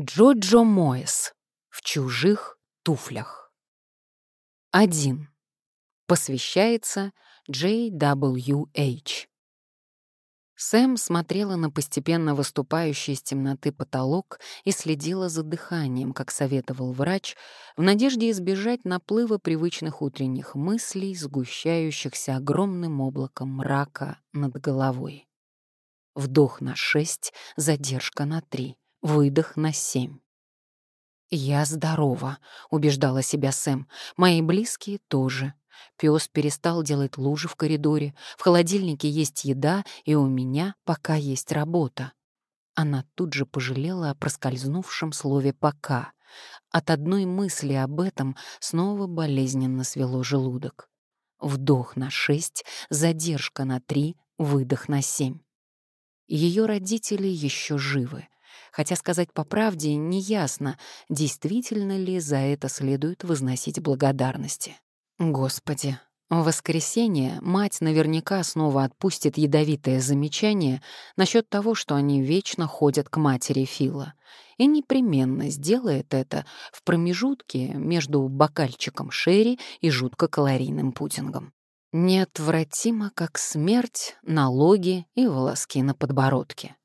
Джоджо Моэс. В чужих туфлях. 1. Посвящается J.W.H. Сэм смотрела на постепенно выступающий из темноты потолок и следила за дыханием, как советовал врач, в надежде избежать наплыва привычных утренних мыслей, сгущающихся огромным облаком мрака над головой. Вдох на шесть, задержка на три — выдох на семь. «Я здорова», — убеждала себя Сэм. «Мои близкие тоже. Пес перестал делать лужи в коридоре, в холодильнике есть еда, и у меня пока есть работа». Она тут же пожалела о проскользнувшем слове «пока». От одной мысли об этом снова болезненно свело желудок. Вдох на шесть, задержка на три, выдох на семь. Ее родители еще живы хотя сказать по правде неясно, действительно ли за это следует возносить благодарности. Господи, в воскресенье мать наверняка снова отпустит ядовитое замечание насчет того, что они вечно ходят к матери Фила, и непременно сделает это в промежутке между бокальчиком шерри и жутко калорийным пудингом. Неотвратимо, как смерть, налоги и волоски на подбородке.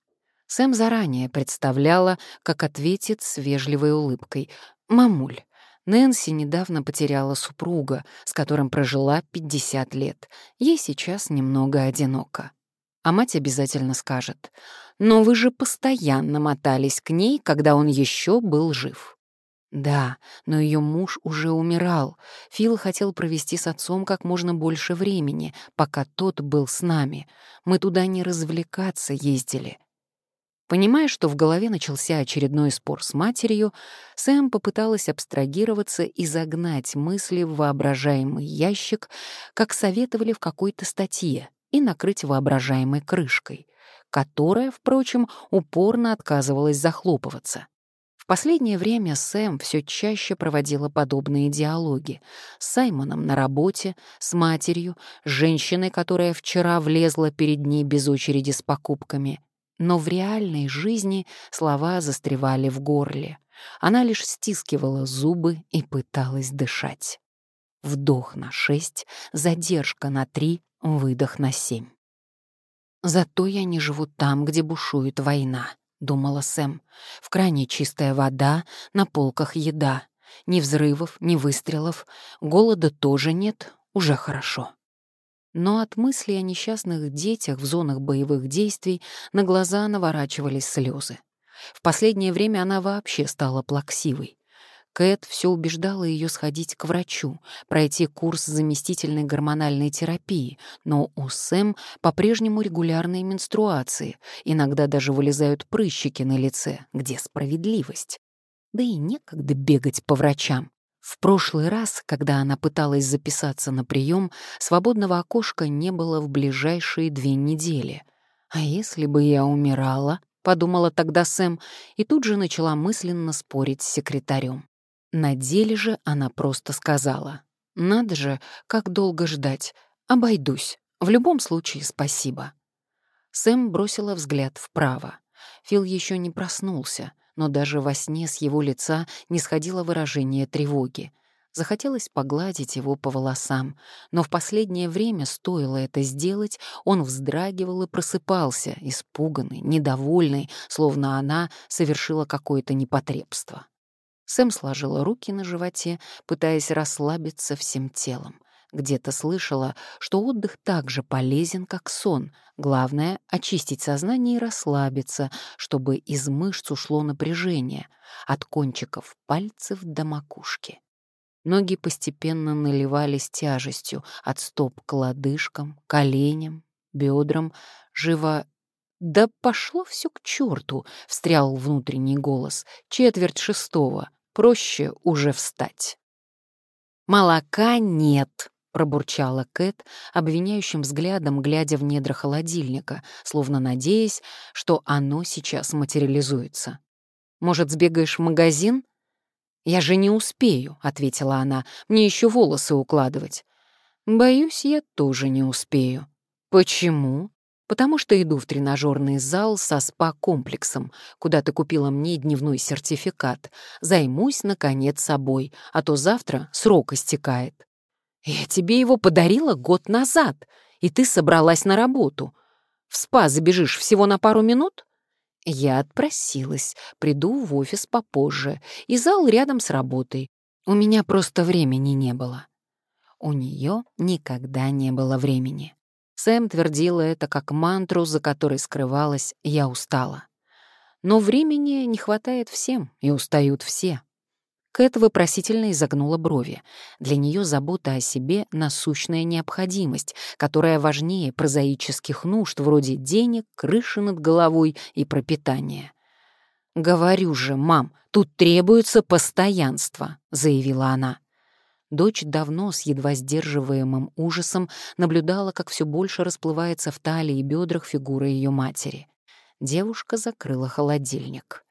Сэм заранее представляла, как ответит с вежливой улыбкой. «Мамуль, Нэнси недавно потеряла супруга, с которым прожила 50 лет. Ей сейчас немного одиноко». А мать обязательно скажет, «Но вы же постоянно мотались к ней, когда он еще был жив». Да, но ее муж уже умирал. Фил хотел провести с отцом как можно больше времени, пока тот был с нами. Мы туда не развлекаться ездили. Понимая, что в голове начался очередной спор с матерью, Сэм попыталась абстрагироваться и загнать мысли в воображаемый ящик, как советовали в какой-то статье, и накрыть воображаемой крышкой, которая, впрочем, упорно отказывалась захлопываться. В последнее время Сэм все чаще проводила подобные диалоги с Саймоном на работе, с матерью, с женщиной, которая вчера влезла перед ней без очереди с покупками — но в реальной жизни слова застревали в горле. Она лишь стискивала зубы и пыталась дышать. Вдох на шесть, задержка на три, выдох на семь. «Зато я не живу там, где бушует война», — думала Сэм. «В кране чистая вода, на полках еда. Ни взрывов, ни выстрелов. Голода тоже нет, уже хорошо». Но от мыслей о несчастных детях в зонах боевых действий на глаза наворачивались слезы. В последнее время она вообще стала плаксивой. Кэт все убеждала ее сходить к врачу, пройти курс заместительной гормональной терапии, но у Сэм по-прежнему регулярные менструации, иногда даже вылезают прыщики на лице, где справедливость. Да и некогда бегать по врачам. В прошлый раз, когда она пыталась записаться на прием, свободного окошка не было в ближайшие две недели. «А если бы я умирала?» — подумала тогда Сэм, и тут же начала мысленно спорить с секретарем. На деле же она просто сказала. «Надо же, как долго ждать. Обойдусь. В любом случае, спасибо». Сэм бросила взгляд вправо. Фил еще не проснулся — но даже во сне с его лица не сходило выражение тревоги. Захотелось погладить его по волосам, но в последнее время, стоило это сделать, он вздрагивал и просыпался, испуганный, недовольный, словно она совершила какое-то непотребство. Сэм сложила руки на животе, пытаясь расслабиться всем телом. Где-то слышала, что отдых так же полезен, как сон. Главное — очистить сознание и расслабиться, чтобы из мышц ушло напряжение, от кончиков пальцев до макушки. Ноги постепенно наливались тяжестью от стоп к лодыжкам, коленям, бедрам, живо... «Да пошло все к черту!» — встрял внутренний голос. «Четверть шестого. Проще уже встать». «Молока нет», пробурчала Кэт, обвиняющим взглядом глядя в недра холодильника, словно надеясь, что оно сейчас материализуется. «Может, сбегаешь в магазин?» «Я же не успею», — ответила она, — «мне еще волосы укладывать». «Боюсь, я тоже не успею». «Почему?» потому что иду в тренажерный зал со спа-комплексом, куда ты купила мне дневной сертификат. Займусь, наконец, собой, а то завтра срок истекает. Я тебе его подарила год назад, и ты собралась на работу. В спа забежишь всего на пару минут? Я отпросилась, приду в офис попозже, и зал рядом с работой. У меня просто времени не было. У нее никогда не было времени. Сэм твердила это как мантру, за которой скрывалась «я устала». Но времени не хватает всем, и устают все. Кэт вопросительно изогнула брови. Для нее забота о себе — насущная необходимость, которая важнее прозаических нужд вроде денег, крыши над головой и пропитания. «Говорю же, мам, тут требуется постоянство», — заявила она. Дочь давно с едва сдерживаемым ужасом наблюдала, как все больше расплывается в талии и бедрах фигура ее матери. Девушка закрыла холодильник.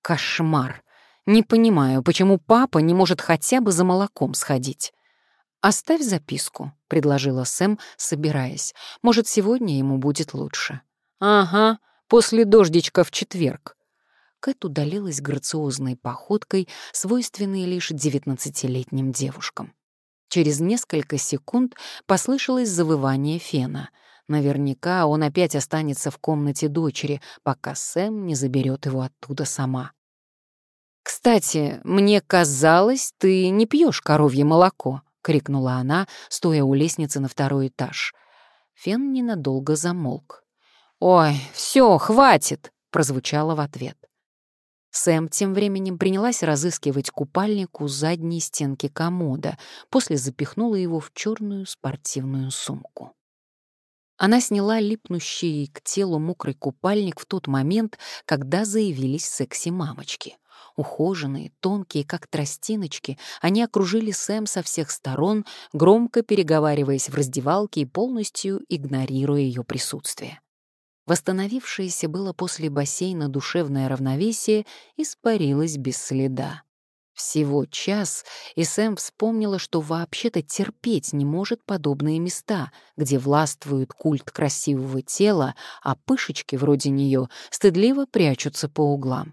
«Кошмар!» Не понимаю, почему папа не может хотя бы за молоком сходить. «Оставь записку», — предложила Сэм, собираясь. «Может, сегодня ему будет лучше». «Ага, после дождичка в четверг». Кэт удалилась грациозной походкой, свойственной лишь девятнадцатилетним девушкам. Через несколько секунд послышалось завывание фена. Наверняка он опять останется в комнате дочери, пока Сэм не заберет его оттуда сама. «Кстати, мне казалось, ты не пьешь коровье молоко», — крикнула она, стоя у лестницы на второй этаж. Фен ненадолго замолк. «Ой, все, хватит!» — прозвучало в ответ. Сэм тем временем принялась разыскивать купальник у задней стенки комода, после запихнула его в черную спортивную сумку. Она сняла липнущий к телу мокрый купальник в тот момент, когда заявились секси-мамочки. Ухоженные, тонкие, как тростиночки, они окружили Сэм со всех сторон, громко переговариваясь в раздевалке и полностью игнорируя ее присутствие. Восстановившееся было после бассейна душевное равновесие испарилось без следа. Всего час, и Сэм вспомнила, что вообще-то терпеть не может подобные места, где властвует культ красивого тела, а пышечки вроде нее стыдливо прячутся по углам.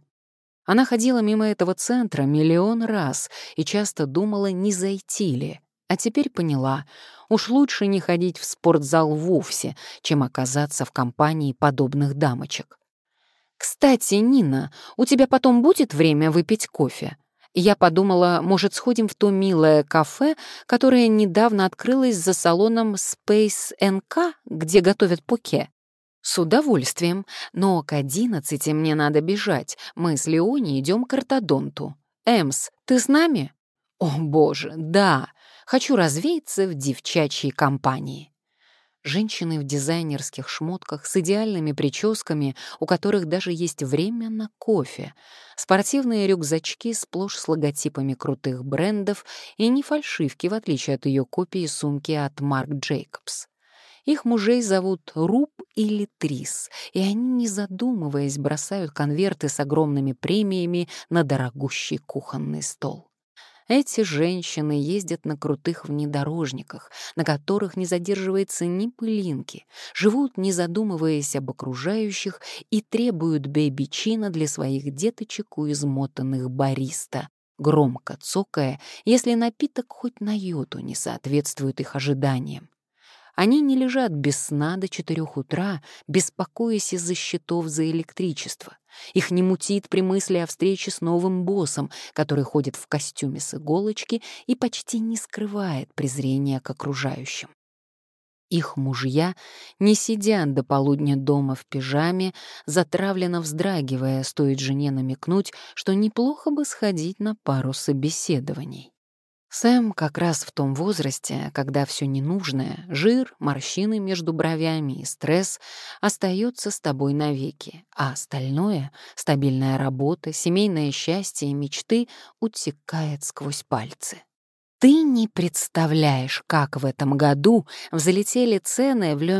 Она ходила мимо этого центра миллион раз и часто думала, не зайти ли. А теперь поняла, уж лучше не ходить в спортзал вовсе, чем оказаться в компании подобных дамочек. «Кстати, Нина, у тебя потом будет время выпить кофе?» Я подумала, может, сходим в то милое кафе, которое недавно открылось за салоном Space NK, где готовят поке. «С удовольствием, но к одиннадцати мне надо бежать. Мы с Леони идем к ортодонту. Эмс, ты с нами?» «О, боже, да! Хочу развеяться в девчачьей компании». Женщины в дизайнерских шмотках с идеальными прическами, у которых даже есть время на кофе. Спортивные рюкзачки сплошь с логотипами крутых брендов и не фальшивки, в отличие от ее копии сумки от Марк Джейкобс. Их мужей зовут Руб или Трис, и они, не задумываясь, бросают конверты с огромными премиями на дорогущий кухонный стол. Эти женщины ездят на крутых внедорожниках, на которых не задерживается ни пылинки, живут, не задумываясь об окружающих, и требуют бэйби-чина для своих деточек у измотанных бариста, громко цокая, если напиток хоть на йоту не соответствует их ожиданиям. Они не лежат без сна до четырех утра, беспокоясь из-за счетов за электричество. Их не мутит при мысли о встрече с новым боссом, который ходит в костюме с иголочки и почти не скрывает презрения к окружающим. Их мужья не сидят до полудня дома в пижаме, затравленно вздрагивая, стоит жене намекнуть, что неплохо бы сходить на пару собеседований. Сэм как раз в том возрасте, когда все ненужное, жир, морщины между бровями и стресс остается с тобой навеки, а остальное — стабильная работа, семейное счастье и мечты — утекает сквозь пальцы. Ты не представляешь, как в этом году взлетели цены в Ле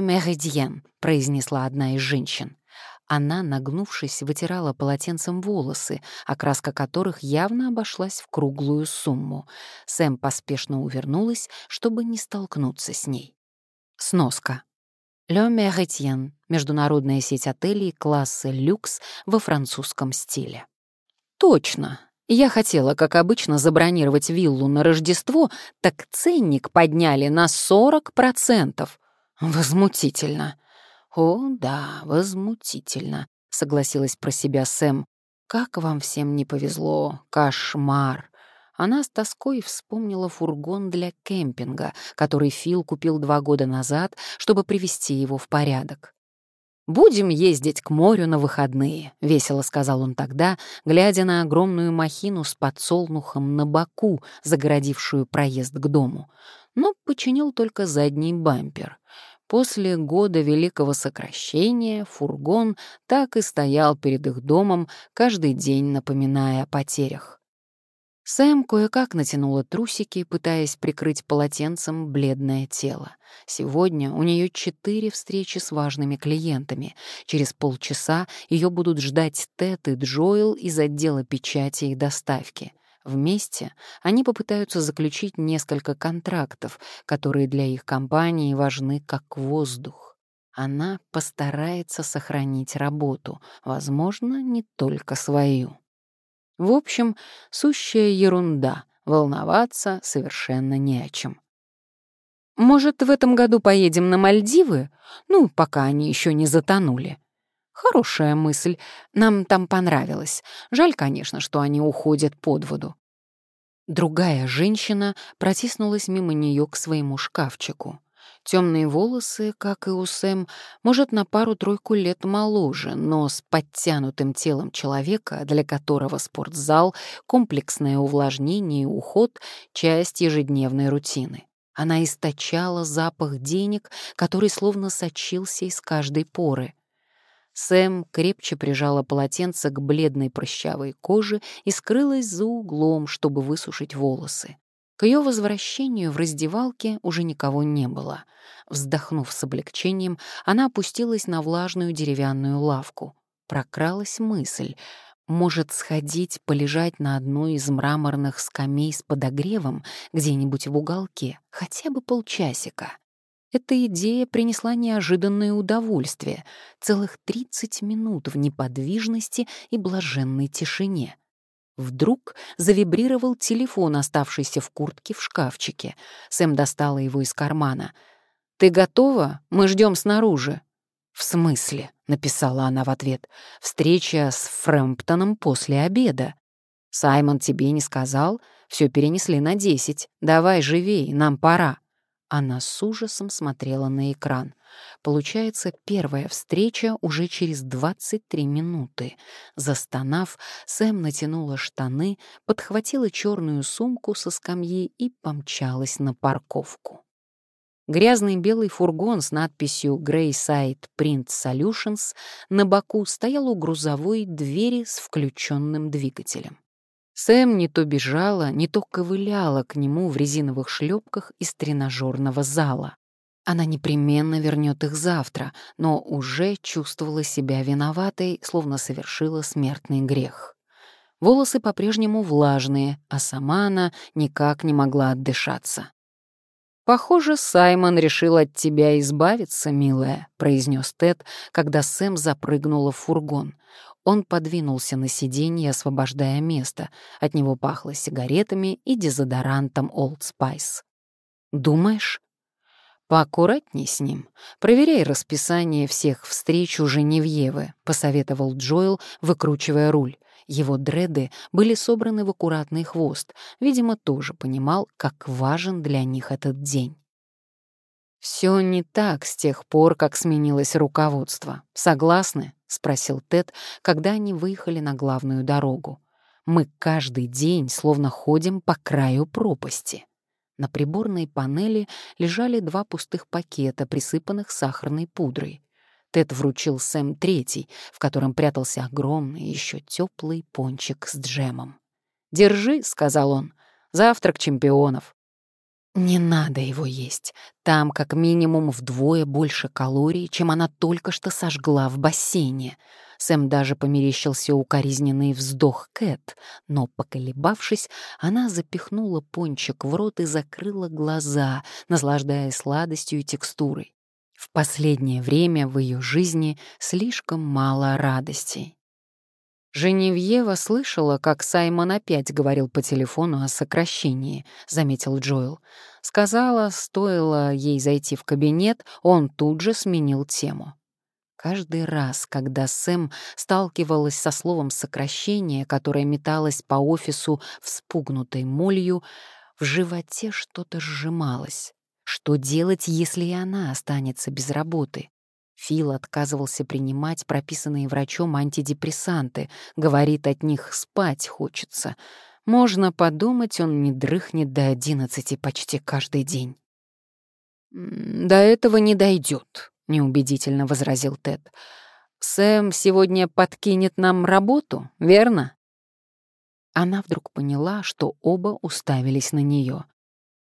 произнесла одна из женщин. Она, нагнувшись, вытирала полотенцем волосы, окраска которых явно обошлась в круглую сумму. Сэм поспешно увернулась, чтобы не столкнуться с ней. Сноска. «Le Méritien» — международная сеть отелей класса люкс во французском стиле. «Точно. Я хотела, как обычно, забронировать виллу на Рождество, так ценник подняли на 40%. Возмутительно». «О, да, возмутительно», — согласилась про себя Сэм. «Как вам всем не повезло. Кошмар». Она с тоской вспомнила фургон для кемпинга, который Фил купил два года назад, чтобы привести его в порядок. «Будем ездить к морю на выходные», — весело сказал он тогда, глядя на огромную махину с подсолнухом на боку, загородившую проезд к дому. Но починил только задний бампер. После года великого сокращения фургон так и стоял перед их домом, каждый день напоминая о потерях. Сэм кое-как натянула трусики, пытаясь прикрыть полотенцем бледное тело. Сегодня у нее четыре встречи с важными клиентами. Через полчаса ее будут ждать Тед и Джоэл из отдела печати и доставки. Вместе они попытаются заключить несколько контрактов, которые для их компании важны как воздух. Она постарается сохранить работу, возможно, не только свою. В общем, сущая ерунда, волноваться совершенно не о чем. «Может, в этом году поедем на Мальдивы? Ну, пока они еще не затонули». «Хорошая мысль. Нам там понравилось. Жаль, конечно, что они уходят под воду». Другая женщина протиснулась мимо нее к своему шкафчику. Темные волосы, как и у Сэм, может, на пару-тройку лет моложе, но с подтянутым телом человека, для которого спортзал, комплексное увлажнение и уход — часть ежедневной рутины. Она источала запах денег, который словно сочился из каждой поры. Сэм крепче прижала полотенце к бледной прыщавой коже и скрылась за углом, чтобы высушить волосы. К ее возвращению в раздевалке уже никого не было. Вздохнув с облегчением, она опустилась на влажную деревянную лавку. Прокралась мысль. Может, сходить полежать на одной из мраморных скамей с подогревом где-нибудь в уголке, хотя бы полчасика. Эта идея принесла неожиданное удовольствие. Целых 30 минут в неподвижности и блаженной тишине — Вдруг завибрировал телефон, оставшийся в куртке в шкафчике. Сэм достала его из кармана. «Ты готова? Мы ждем снаружи». «В смысле?» — написала она в ответ. «Встреча с Фрэмптоном после обеда». «Саймон тебе не сказал? Все перенесли на десять. Давай живей, нам пора». Она с ужасом смотрела на экран. Получается, первая встреча уже через 23 минуты. Застонав, Сэм натянула штаны, подхватила черную сумку со скамьи и помчалась на парковку. Грязный белый фургон с надписью Greyside Print Solutions на боку стоял у грузовой двери с включенным двигателем. Сэм не то бежала, не то ковыляла к нему в резиновых шлепках из тренажерного зала. Она непременно вернет их завтра, но уже чувствовала себя виноватой, словно совершила смертный грех. Волосы по-прежнему влажные, а сама она никак не могла отдышаться. «Похоже, Саймон решил от тебя избавиться, милая», — произнес Тед, когда Сэм запрыгнула в фургон. Он подвинулся на сиденье, освобождая место. От него пахло сигаретами и дезодорантом Old Spice. «Думаешь?» «Поаккуратней с ним. Проверяй расписание всех встреч у Женевьевы», — посоветовал Джоэл, выкручивая руль. Его дреды были собраны в аккуратный хвост. Видимо, тоже понимал, как важен для них этот день. «Все не так с тех пор, как сменилось руководство. Согласны?» — спросил Тед, когда они выехали на главную дорогу. «Мы каждый день словно ходим по краю пропасти». На приборной панели лежали два пустых пакета, присыпанных сахарной пудрой. Тед вручил Сэм третий, в котором прятался огромный, еще теплый пончик с джемом. «Держи», — сказал он, — «завтрак чемпионов». Не надо его есть. Там как минимум вдвое больше калорий, чем она только что сожгла в бассейне. Сэм даже померещился укоризненный вздох Кэт, но, поколебавшись, она запихнула пончик в рот и закрыла глаза, наслаждаясь сладостью и текстурой. В последнее время в ее жизни слишком мало радостей. «Женевьева слышала, как Саймон опять говорил по телефону о сокращении», — заметил Джоэл. Сказала, стоило ей зайти в кабинет, он тут же сменил тему. Каждый раз, когда Сэм сталкивалась со словом «сокращение», которое металось по офису вспугнутой молью, в животе что-то сжималось. Что делать, если и она останется без работы? Фил отказывался принимать прописанные врачом антидепрессанты, говорит, от них спать хочется. Можно подумать, он не дрыхнет до одиннадцати почти каждый день. «До этого не дойдет», — неубедительно возразил Тед. «Сэм сегодня подкинет нам работу, верно?» Она вдруг поняла, что оба уставились на нее.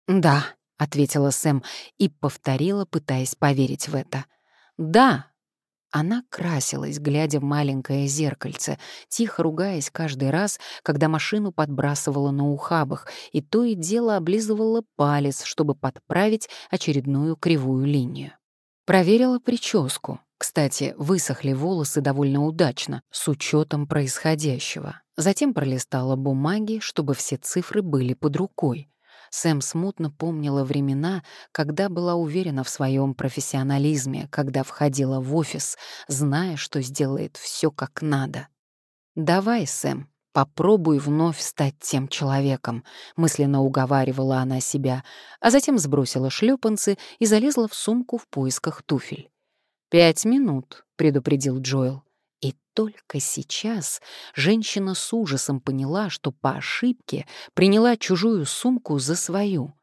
«Да», — ответила Сэм и повторила, пытаясь поверить в это — «Да!» Она красилась, глядя в маленькое зеркальце, тихо ругаясь каждый раз, когда машину подбрасывала на ухабах, и то и дело облизывала палец, чтобы подправить очередную кривую линию. Проверила прическу. Кстати, высохли волосы довольно удачно, с учетом происходящего. Затем пролистала бумаги, чтобы все цифры были под рукой. Сэм смутно помнила времена, когда была уверена в своем профессионализме, когда входила в офис, зная, что сделает все как надо. «Давай, Сэм, попробуй вновь стать тем человеком», — мысленно уговаривала она себя, а затем сбросила шлепанцы и залезла в сумку в поисках туфель. «Пять минут», — предупредил Джоэл. И только сейчас женщина с ужасом поняла, что по ошибке приняла чужую сумку за свою.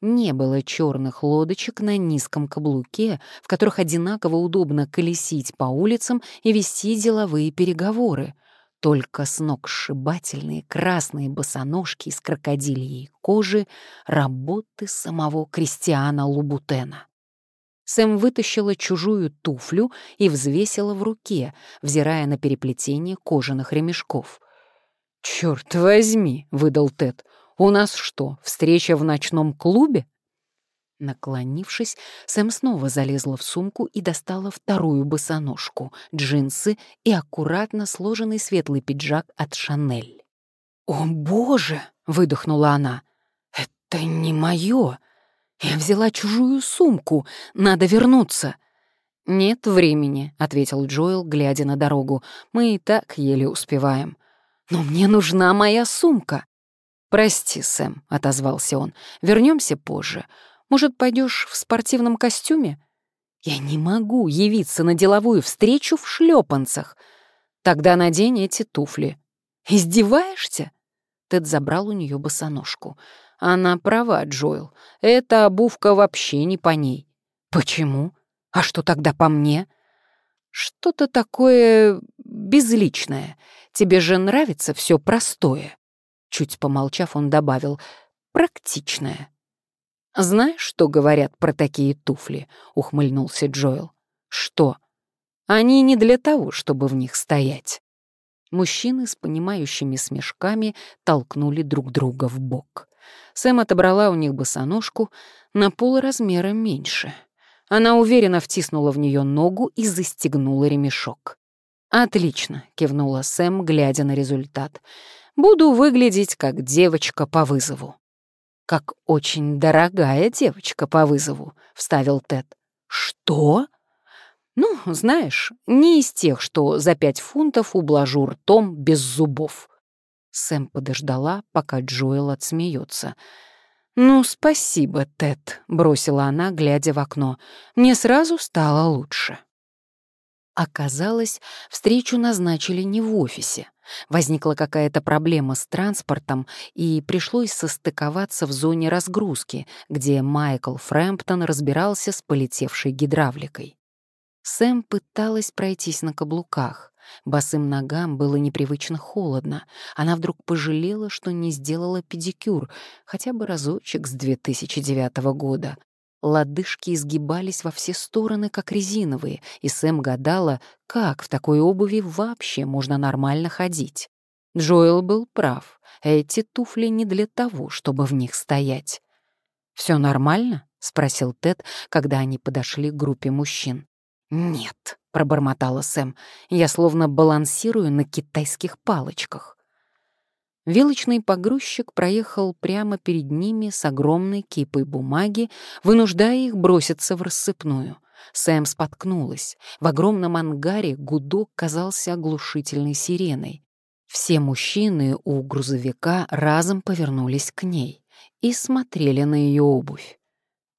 Не было черных лодочек на низком каблуке, в которых одинаково удобно колесить по улицам и вести деловые переговоры. Только с ног сшибательные красные босоножки из крокодильей кожи работы самого Кристиана Лубутена. Сэм вытащила чужую туфлю и взвесила в руке, взирая на переплетение кожаных ремешков. «Чёрт возьми!» — выдал Тед. «У нас что, встреча в ночном клубе?» Наклонившись, Сэм снова залезла в сумку и достала вторую босоножку, джинсы и аккуратно сложенный светлый пиджак от «Шанель». «О, боже!» — выдохнула она. «Это не мое!» Я взяла чужую сумку. Надо вернуться. «Нет времени», — ответил Джоэл, глядя на дорогу. «Мы и так еле успеваем». «Но мне нужна моя сумка». «Прости, Сэм», — отозвался он. Вернемся позже. Может, пойдешь в спортивном костюме?» «Я не могу явиться на деловую встречу в шлепанцах. Тогда надень эти туфли». «Издеваешься?» Тед забрал у нее босоножку. Она права, Джоэл. Эта обувка вообще не по ней. Почему? А что тогда по мне? Что-то такое безличное. Тебе же нравится все простое. Чуть помолчав, он добавил «практичное». «Знаешь, что говорят про такие туфли?» — ухмыльнулся Джоэл. «Что? Они не для того, чтобы в них стоять». Мужчины с понимающими смешками толкнули друг друга в бок. Сэм отобрала у них босоножку на полразмера меньше. Она уверенно втиснула в нее ногу и застегнула ремешок. «Отлично», — кивнула Сэм, глядя на результат. «Буду выглядеть как девочка по вызову». «Как очень дорогая девочка по вызову», — вставил Тед. «Что?» «Ну, знаешь, не из тех, что за пять фунтов ублажу ртом без зубов». Сэм подождала, пока Джоэл отсмеется. «Ну, спасибо, Тед», — бросила она, глядя в окно. «Мне сразу стало лучше». Оказалось, встречу назначили не в офисе. Возникла какая-то проблема с транспортом, и пришлось состыковаться в зоне разгрузки, где Майкл Фрэмптон разбирался с полетевшей гидравликой. Сэм пыталась пройтись на каблуках. Босым ногам было непривычно холодно. Она вдруг пожалела, что не сделала педикюр, хотя бы разочек с 2009 года. Лодыжки изгибались во все стороны, как резиновые, и Сэм гадала, как в такой обуви вообще можно нормально ходить. Джоэл был прав. Эти туфли не для того, чтобы в них стоять. Все нормально?» — спросил Тед, когда они подошли к группе мужчин. «Нет», — пробормотала Сэм, — «я словно балансирую на китайских палочках». Вилочный погрузчик проехал прямо перед ними с огромной кипой бумаги, вынуждая их броситься в рассыпную. Сэм споткнулась. В огромном ангаре гудок казался оглушительной сиреной. Все мужчины у грузовика разом повернулись к ней и смотрели на ее обувь.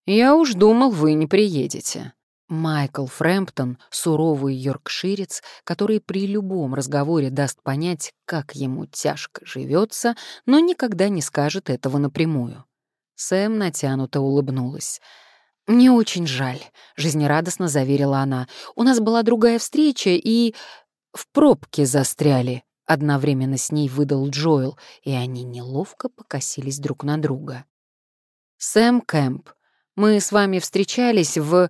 «Я уж думал, вы не приедете», Майкл Фрэмптон — суровый йоркширец, который при любом разговоре даст понять, как ему тяжко живется, но никогда не скажет этого напрямую. Сэм натянуто улыбнулась. «Мне очень жаль», — жизнерадостно заверила она. «У нас была другая встреча, и...» «В пробке застряли», — одновременно с ней выдал Джоэл, и они неловко покосились друг на друга. «Сэм Кэмп, мы с вами встречались в...»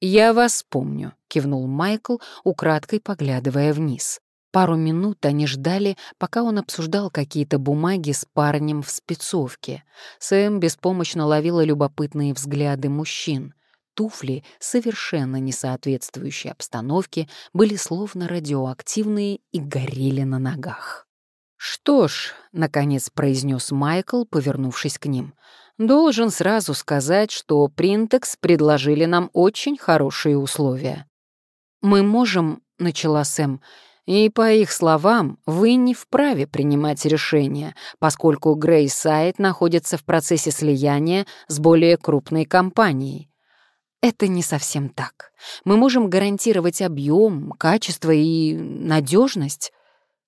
«Я вас помню», — кивнул Майкл, украдкой поглядывая вниз. Пару минут они ждали, пока он обсуждал какие-то бумаги с парнем в спецовке. Сэм беспомощно ловила любопытные взгляды мужчин. Туфли, совершенно не соответствующие обстановке, были словно радиоактивные и горели на ногах. «Что ж», — наконец произнес Майкл, повернувшись к ним, Должен сразу сказать, что Принтекс предложили нам очень хорошие условия. «Мы можем», — начала Сэм, — «и, по их словам, вы не вправе принимать решения, поскольку Грейсайд находится в процессе слияния с более крупной компанией». Это не совсем так. Мы можем гарантировать объем, качество и надежность.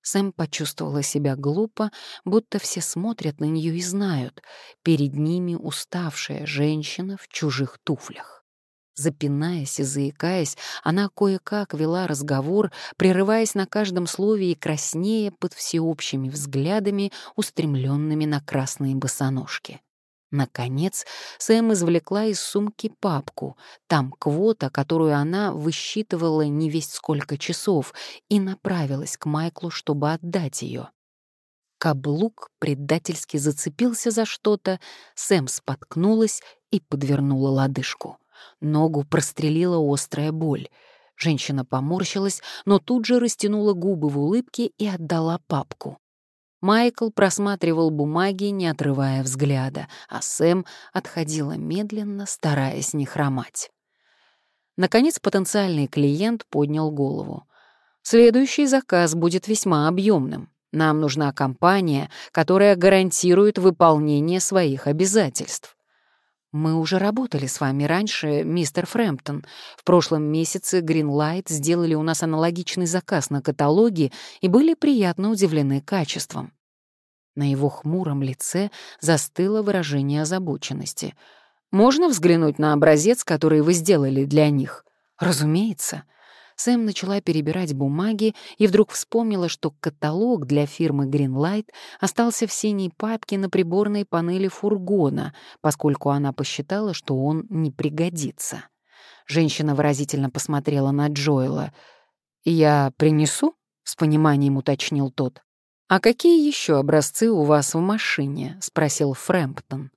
Сэм почувствовала себя глупо, будто все смотрят на нее и знают. Перед ними уставшая женщина в чужих туфлях. Запинаясь и заикаясь, она кое-как вела разговор, прерываясь на каждом слове и краснея под всеобщими взглядами, устремленными на красные босоножки. Наконец, Сэм извлекла из сумки папку. Там квота, которую она высчитывала не весть сколько часов, и направилась к Майклу, чтобы отдать ее. Каблук предательски зацепился за что-то, Сэм споткнулась и подвернула лодыжку. Ногу прострелила острая боль. Женщина поморщилась, но тут же растянула губы в улыбке и отдала папку. Майкл просматривал бумаги, не отрывая взгляда, а Сэм отходила медленно, стараясь не хромать. Наконец потенциальный клиент поднял голову. «Следующий заказ будет весьма объемным. Нам нужна компания, которая гарантирует выполнение своих обязательств». «Мы уже работали с вами раньше, мистер Фрэмптон. В прошлом месяце Greenlight сделали у нас аналогичный заказ на каталоги и были приятно удивлены качеством». На его хмуром лице застыло выражение озабоченности. «Можно взглянуть на образец, который вы сделали для них?» «Разумеется». Сэм начала перебирать бумаги и вдруг вспомнила, что каталог для фирмы Greenlight остался в синей папке на приборной панели фургона, поскольку она посчитала, что он не пригодится. Женщина выразительно посмотрела на Джоэла. «Я принесу?» — с пониманием уточнил тот. «А какие еще образцы у вас в машине?» — спросил Фрэмптон.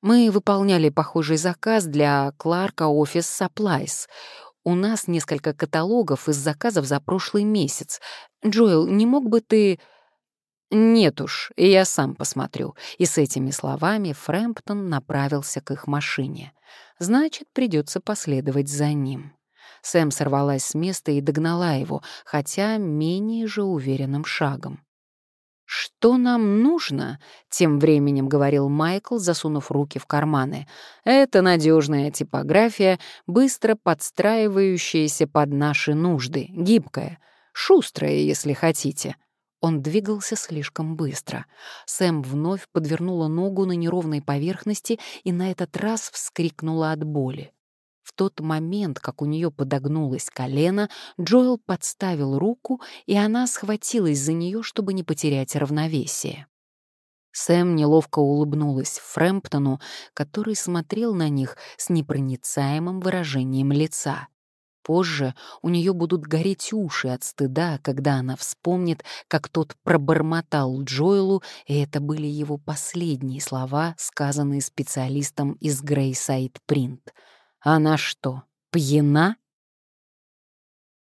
«Мы выполняли похожий заказ для Кларка Office Supplies. У нас несколько каталогов из заказов за прошлый месяц. Джоэл, не мог бы ты...» «Нет уж, я сам посмотрю». И с этими словами Фрэмптон направился к их машине. «Значит, придется последовать за ним». Сэм сорвалась с места и догнала его, хотя менее же уверенным шагом. «Что нам нужно?» — тем временем говорил Майкл, засунув руки в карманы. «Это надежная типография, быстро подстраивающаяся под наши нужды, гибкая, шустрая, если хотите». Он двигался слишком быстро. Сэм вновь подвернула ногу на неровной поверхности и на этот раз вскрикнула от боли. Тот момент, как у нее подогнулось колено, Джоэл подставил руку, и она схватилась за нее, чтобы не потерять равновесие. Сэм неловко улыбнулась Фрэмптону, который смотрел на них с непроницаемым выражением лица. Позже у нее будут гореть уши от стыда, когда она вспомнит, как тот пробормотал Джоэлу, и это были его последние слова, сказанные специалистом из Грейсайд Принт. Она что, пьяна?